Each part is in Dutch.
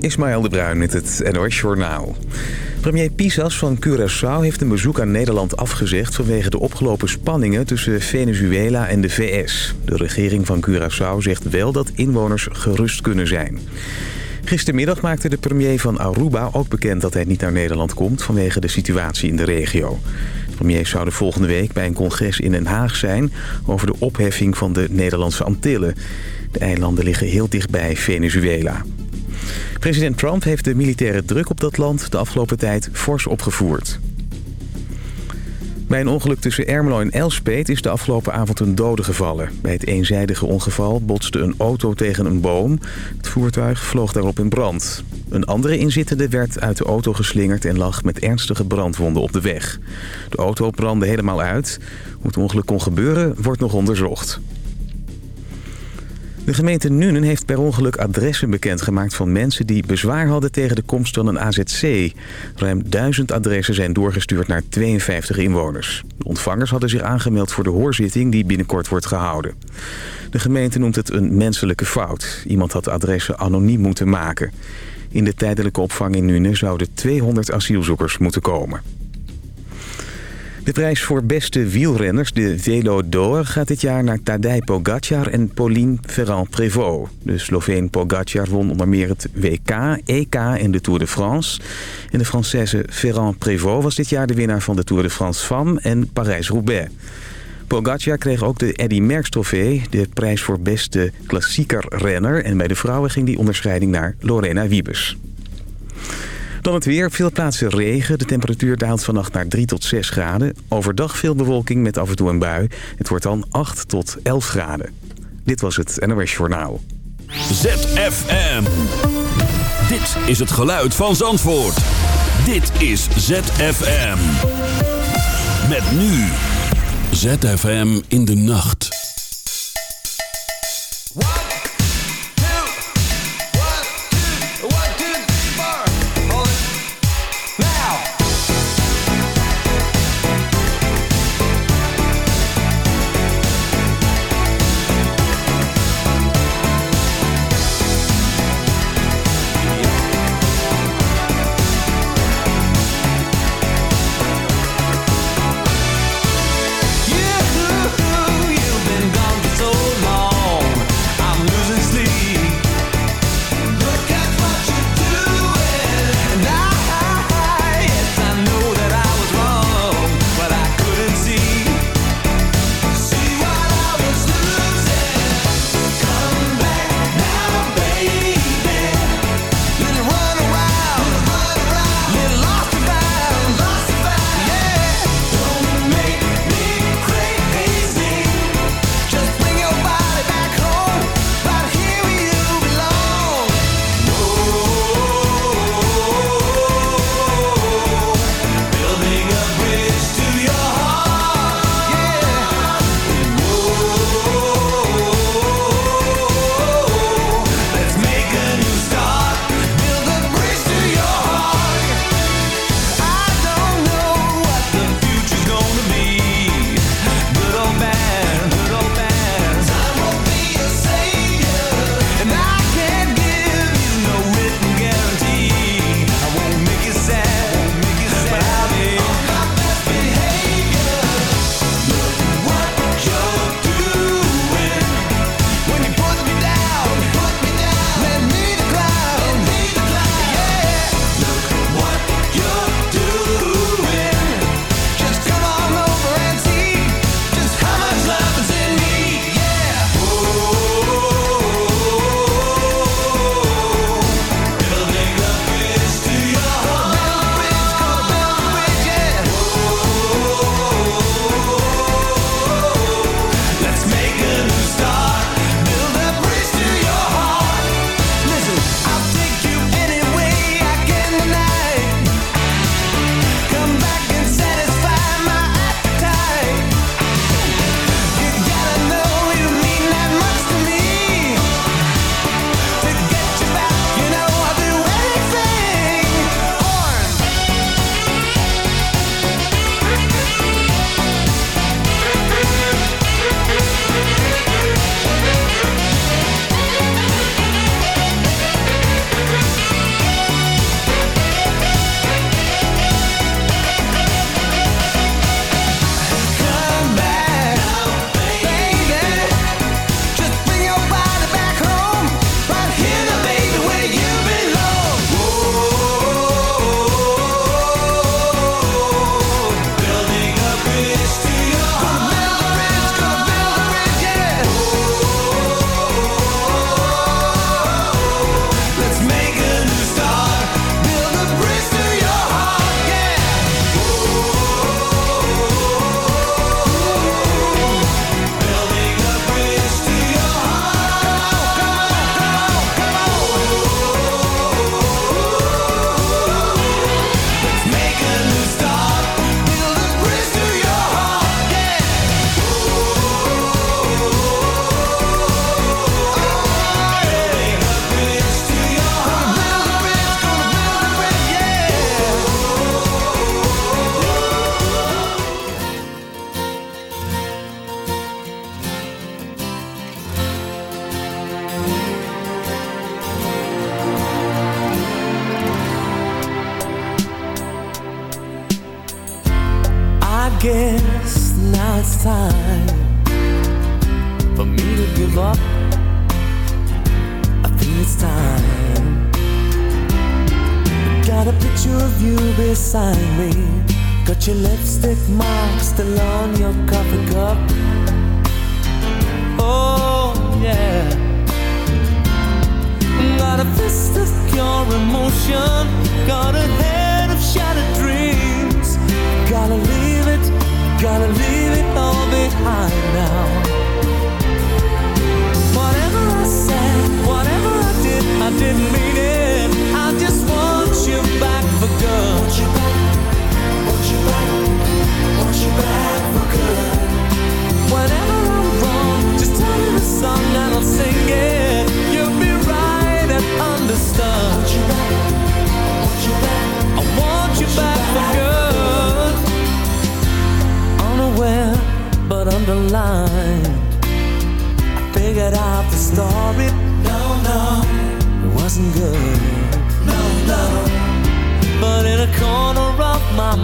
Ismaël de Bruin met het NOS Journaal. Premier Pisas van Curaçao heeft een bezoek aan Nederland afgezegd... vanwege de opgelopen spanningen tussen Venezuela en de VS. De regering van Curaçao zegt wel dat inwoners gerust kunnen zijn. Gistermiddag maakte de premier van Aruba ook bekend dat hij niet naar Nederland komt... vanwege de situatie in de regio. De premier zou de volgende week bij een congres in Den Haag zijn... over de opheffing van de Nederlandse Antillen. De eilanden liggen heel dichtbij Venezuela. President Trump heeft de militaire druk op dat land de afgelopen tijd fors opgevoerd. Bij een ongeluk tussen Ermelo en Elspet is de afgelopen avond een dode gevallen. Bij het eenzijdige ongeval botste een auto tegen een boom. Het voertuig vloog daarop in brand. Een andere inzittende werd uit de auto geslingerd en lag met ernstige brandwonden op de weg. De auto brandde helemaal uit. Hoe het ongeluk kon gebeuren wordt nog onderzocht. De gemeente Nuenen heeft per ongeluk adressen bekendgemaakt van mensen die bezwaar hadden tegen de komst van een AZC. Ruim duizend adressen zijn doorgestuurd naar 52 inwoners. De ontvangers hadden zich aangemeld voor de hoorzitting die binnenkort wordt gehouden. De gemeente noemt het een menselijke fout. Iemand had de adressen anoniem moeten maken. In de tijdelijke opvang in Nuenen zouden 200 asielzoekers moeten komen. De prijs voor beste wielrenners, de Velo d'Or, gaat dit jaar naar Tadej Pogacar en Pauline Ferrand-Prévot. De Sloveen Pogacar won onder meer het WK, EK en de Tour de France. En de Française Ferrand-Prévot was dit jaar de winnaar van de Tour de France Femme en Parijs-Roubaix. Pogacar kreeg ook de Eddy Merckx trofee, de prijs voor beste klassieker renner. En bij de vrouwen ging die onderscheiding naar Lorena Wiebes. Dan het weer. Veel plaatsen regen. De temperatuur daalt vannacht naar 3 tot 6 graden. Overdag veel bewolking met af en toe een bui. Het wordt dan 8 tot 11 graden. Dit was het NOS Journaal. ZFM. Dit is het geluid van Zandvoort. Dit is ZFM. Met nu. ZFM in de nacht.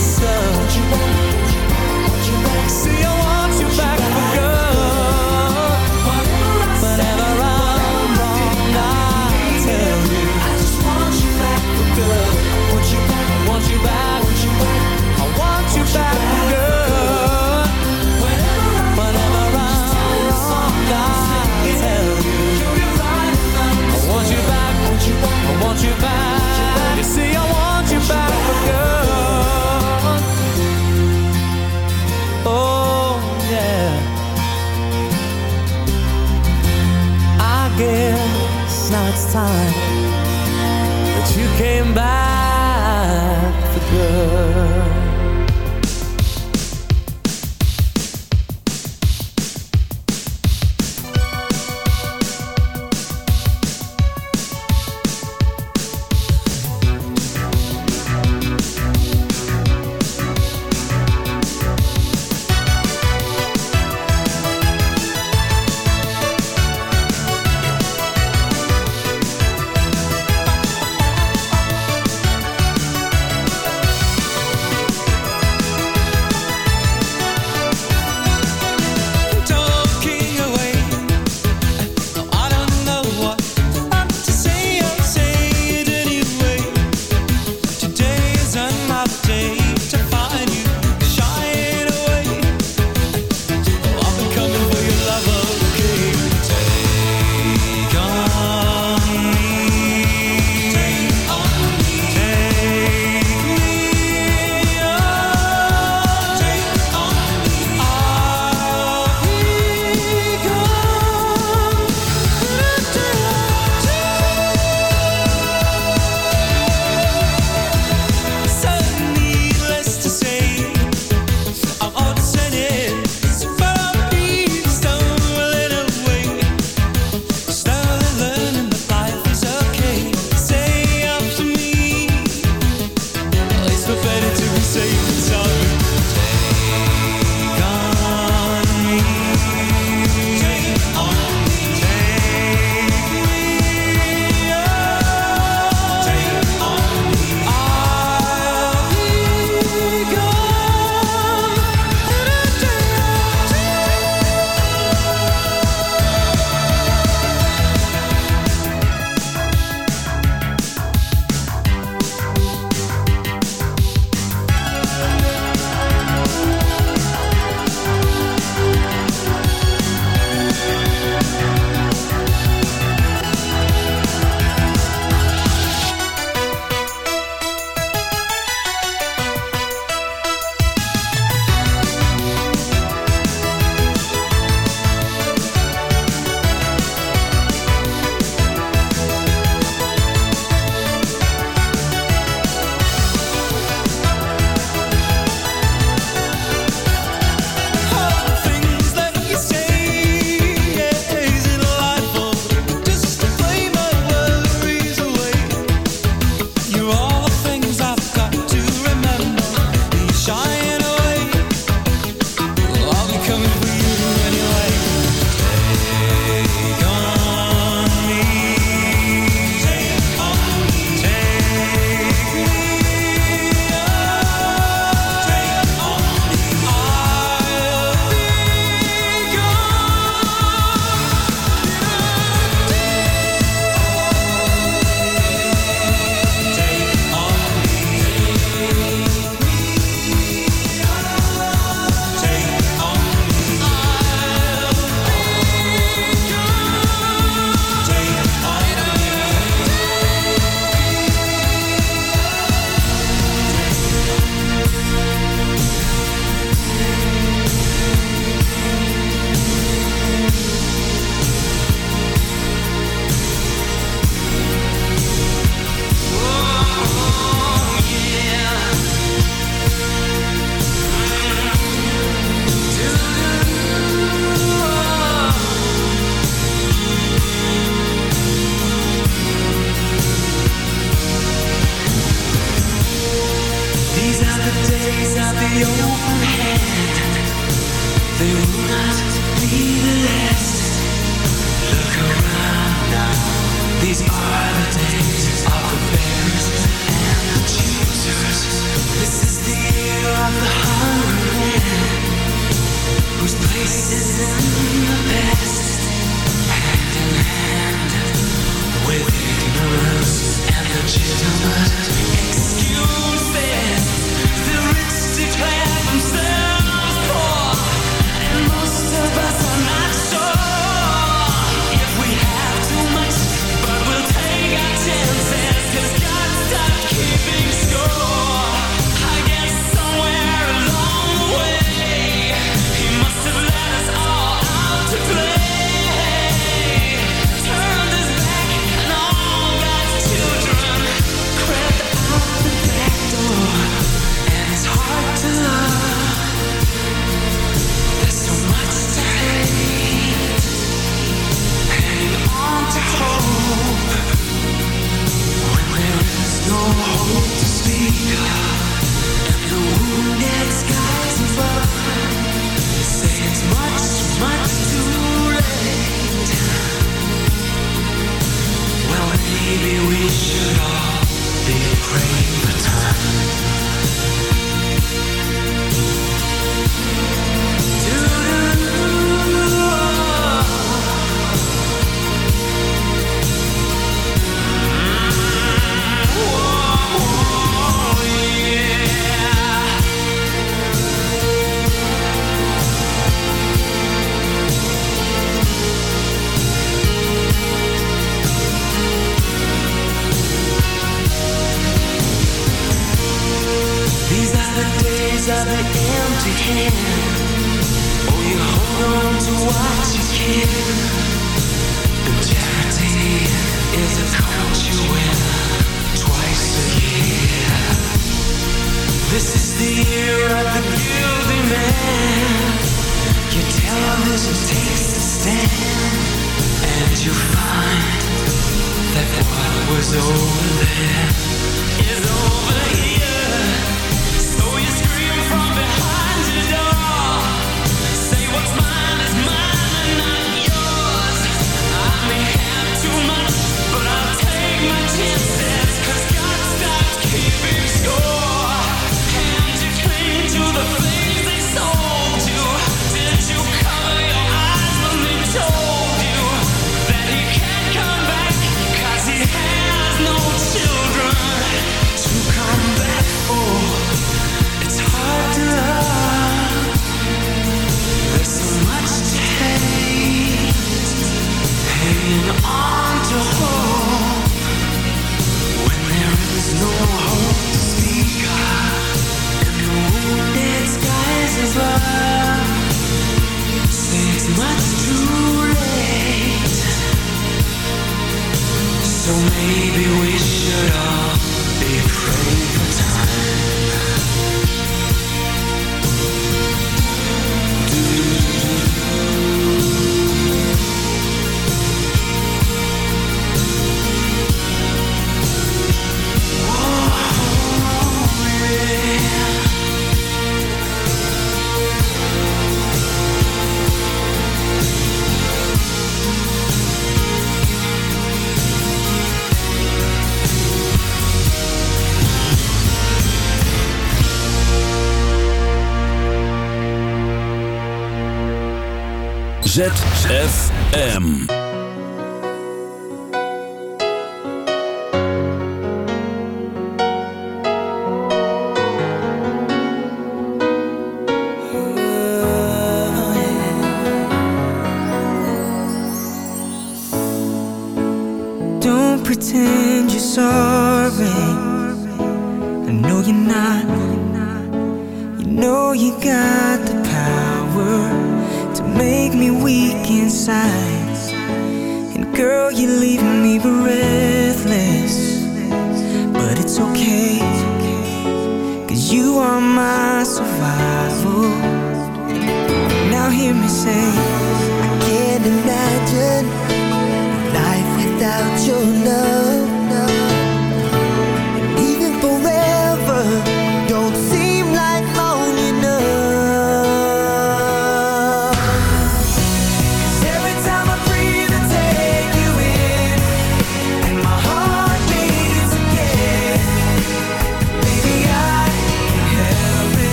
So.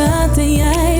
staat en jij?